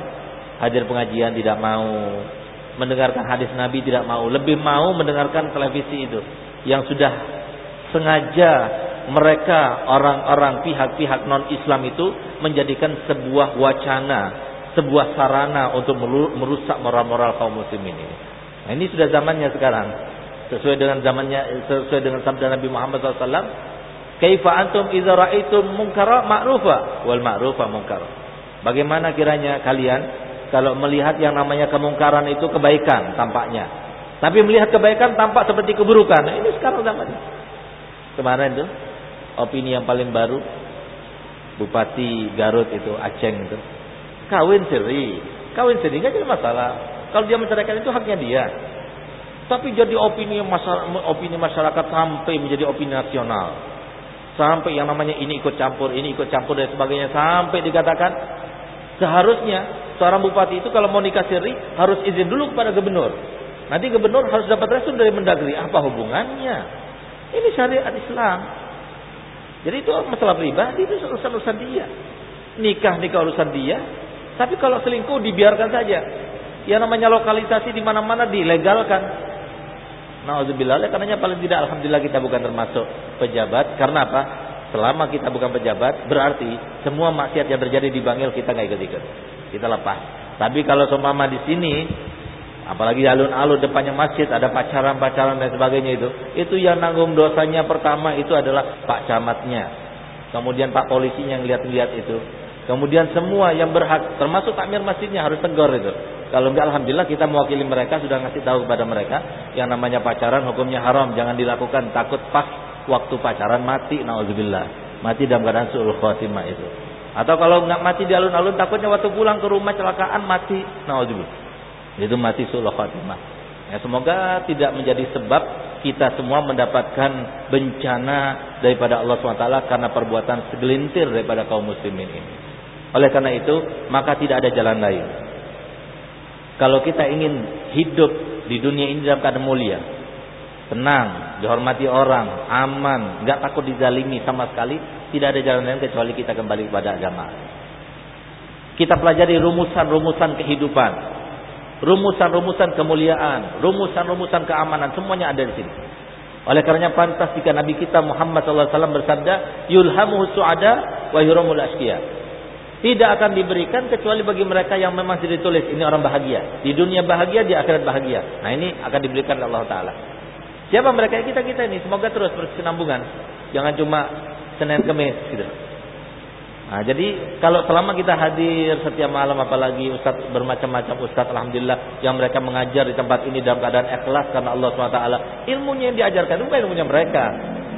hadir pengajian, tidak mau mendengarkan hadis Nabi, tidak mau, lebih mau mendengarkan televisi itu yang sudah sengaja mereka orang-orang pihak-pihak non-Islam itu menjadikan sebuah wacana, sebuah sarana untuk merusak moral-moral kaum muslimin ini. Nah, ini sudah zamannya sekarang. Sesuai dengan zamannya sesuai dengan sabda Nabi Muhammad SAW, "Kaifa antum idza ra'aitum munkara ma'rufa wal ma'rufa munkar." Bagaimana kiranya kalian kalau melihat yang namanya kemungkaran itu kebaikan tampaknya. Tapi melihat kebaikan tampak seperti keburukan. Nah, ini sekarang zamannya. Kemarin tuh opini yang paling baru Bupati Garut itu Aceh itu kawin siri kawin siri nggak jadi masalah kalau dia menceraikan itu haknya dia tapi jadi opini masyarakat, opini masyarakat sampai menjadi opini nasional sampai yang namanya ini ikut campur ini ikut campur dan sebagainya sampai dikatakan seharusnya seorang bupati itu kalau mau nikah siri harus izin dulu kepada gubernur nanti gubernur harus dapat restu dari mendagri apa hubungannya ini syariat Islam jadi itu masalah pribadi itu urusan-urusan dia. Nikah nikah urusan dia. Tapi kalau selingkuh dibiarkan saja. Yang namanya lokalisasi di mana-mana dilegalkan. Nauzubillah, karenanya paling tidak alhamdulillah kita bukan termasuk pejabat. Karena apa? Selama kita bukan pejabat, berarti semua maksiat yang terjadi di Bangil kita nggak ikut-ikut. Kita lepas. Tapi kalau seumpama di sini Apalagi alun-alun depannya masjid ada pacaran-pacaran dan sebagainya itu. Itu yang nanggung dosanya pertama itu adalah Pak Camatnya. Kemudian Pak Polisinya yang lihat-lihat itu. Kemudian semua yang berhak termasuk takmir masjidnya harus tegur itu. Kalau enggak alhamdulillah kita mewakili mereka sudah ngasih tahu kepada mereka yang namanya pacaran hukumnya haram, jangan dilakukan takut pas waktu pacaran mati naudzubillah. Mati dalam keadaan suul khotimah itu. Atau kalau enggak mati di alun-alun takutnya waktu pulang ke rumah celakaan mati naudzubillah. Itu mati sulah khatimah. Ya, semoga tidak menjadi sebab kita semua mendapatkan bencana daripada Allah SWT karena perbuatan segelintir daripada kaum muslimin ini. Oleh karena itu, maka tidak ada jalan lain. Kalau kita ingin hidup di dunia ini dalam keadaan mulia, tenang, dihormati orang, aman, nggak takut dizalimi sama sekali, tidak ada jalan lain kecuali kita kembali kepada agama. Kita pelajari rumusan-rumusan kehidupan, rumusan-rumusan kemuliaan, rumusan-rumusan keamanan, semuanya ada di sini. Oleh karenanya pantas jika Nabi kita Muhammad SAW bersabda, yulhamuhu su'ada wa yuramul asqiya. Tidak akan diberikan kecuali bagi mereka yang memang sudah ditulis ini orang bahagia. Di dunia bahagia, di akhirat bahagia. Nah ini akan diberikan oleh Allah Taala. Siapa mereka? Kita kita ini. Semoga terus berkesinambungan. Jangan cuma Senin Kemis gitu. Nah, jadi kalau selama kita hadir setiap malam apalagi ustaz bermacam-macam ustaz alhamdulillah yang mereka mengajar di tempat ini dalam keadaan ikhlas karena Allah SWT ilmunya yang diajarkan bukan ilmunya mereka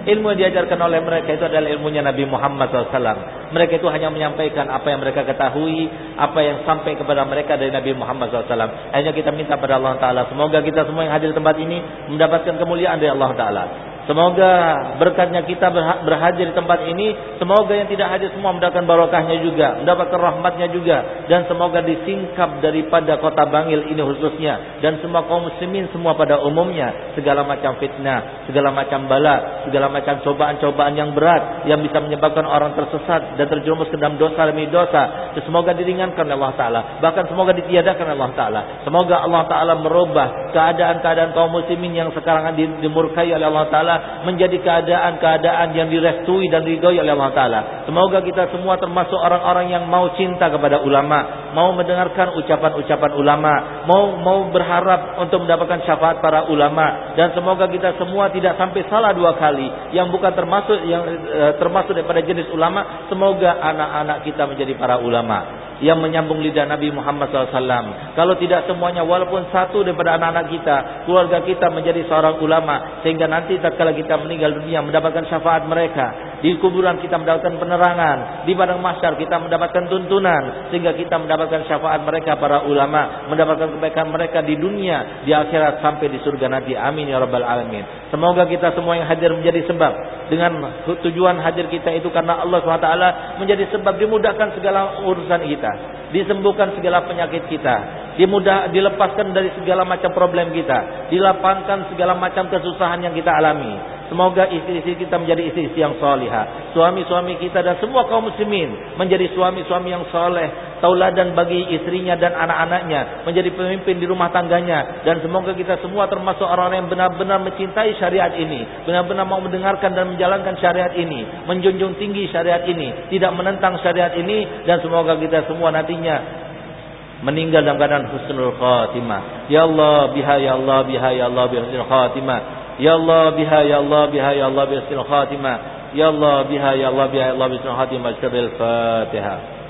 ilmu yang diajarkan oleh mereka itu adalah ilmunya Nabi Muhammad SAW mereka itu hanya menyampaikan apa yang mereka ketahui apa yang sampai kepada mereka dari Nabi Muhammad SAW hanya kita minta pada Allah Ta'ala semoga kita semua yang hadir di tempat ini mendapatkan kemuliaan dari Allah Ta'ala Semoga berkatnya kita berhadir di tempat ini. Semoga yang tidak hadir semua mendapatkan barokahnya juga. Mendapatkan rahmatnya juga. Dan semoga disingkap daripada kota Bangil ini khususnya. Dan semua kaum muslimin semua pada umumnya. Segala macam fitnah. Segala macam bala. Segala macam cobaan-cobaan yang berat. Yang bisa menyebabkan orang tersesat. Dan terjerumus ke dalam dosa demi dosa. Semoga diringankan oleh Allah Ta'ala. Bahkan semoga ditiadakan oleh Allah Ta'ala. Semoga Allah Ta'ala merubah keadaan-keadaan kaum muslimin yang sekarang dimurkai oleh Allah Ta'ala Taala menjadi keadaan-keadaan yang direstui dan diridhoi oleh Allah Taala. Semoga kita semua termasuk orang-orang yang mau cinta kepada ulama, mau mendengarkan ucapan-ucapan ulama, mau mau berharap untuk mendapatkan syafaat para ulama. Dan semoga kita semua tidak sampai salah dua kali. Yang bukan termasuk yang eh, termasuk daripada jenis ulama, semoga anak-anak kita menjadi para ulama yang menyambung lidah Nabi Muhammad SAW. Kalau tidak semuanya, walaupun satu daripada anak-anak kita, keluarga kita menjadi seorang ulama, sehingga nanti tatkala kita meninggal dunia mendapatkan syafaat mereka, di kuburan kita mendapatkan penerangan, di padang mahsyar kita mendapatkan tuntunan, sehingga kita mendapatkan syafaat mereka para ulama, mendapatkan kebaikan mereka di dunia, di akhirat sampai di surga nanti. Amin ya rabbal alamin. Semoga kita semua yang hadir menjadi sebab. Dengan tujuan hadir kita itu karena Allah SWT menjadi sebab dimudahkan segala urusan kita. Disembuhkan segala penyakit kita, dimudah dilepaskan dari segala macam problem kita, dilapangkan segala macam kesusahan yang kita alami. Semoga istri-istri kita menjadi istri-istri yang salihah. Suami-suami kita dan semua kaum muslimin menjadi suami-suami yang saleh, tauladan bagi istrinya dan anak-anaknya, menjadi pemimpin di rumah tangganya dan semoga kita semua termasuk orang-orang yang benar-benar mencintai syariat ini, benar-benar mau mendengarkan dan menjalankan syariat ini, menjunjung tinggi syariat ini, tidak menentang syariat ini dan semoga kita semua nantinya meninggal dalam keadaan husnul khatimah. Ya Allah, biha ya Allah, biha ya Allah, biha husnul khatimah. Ya Allah, biha ya Allah, biha ya Allah, biha husnul khatimah. Ya Allah, biha ya Allah, biha ya Allah, biha husnul khatimah. Al-Fatihah.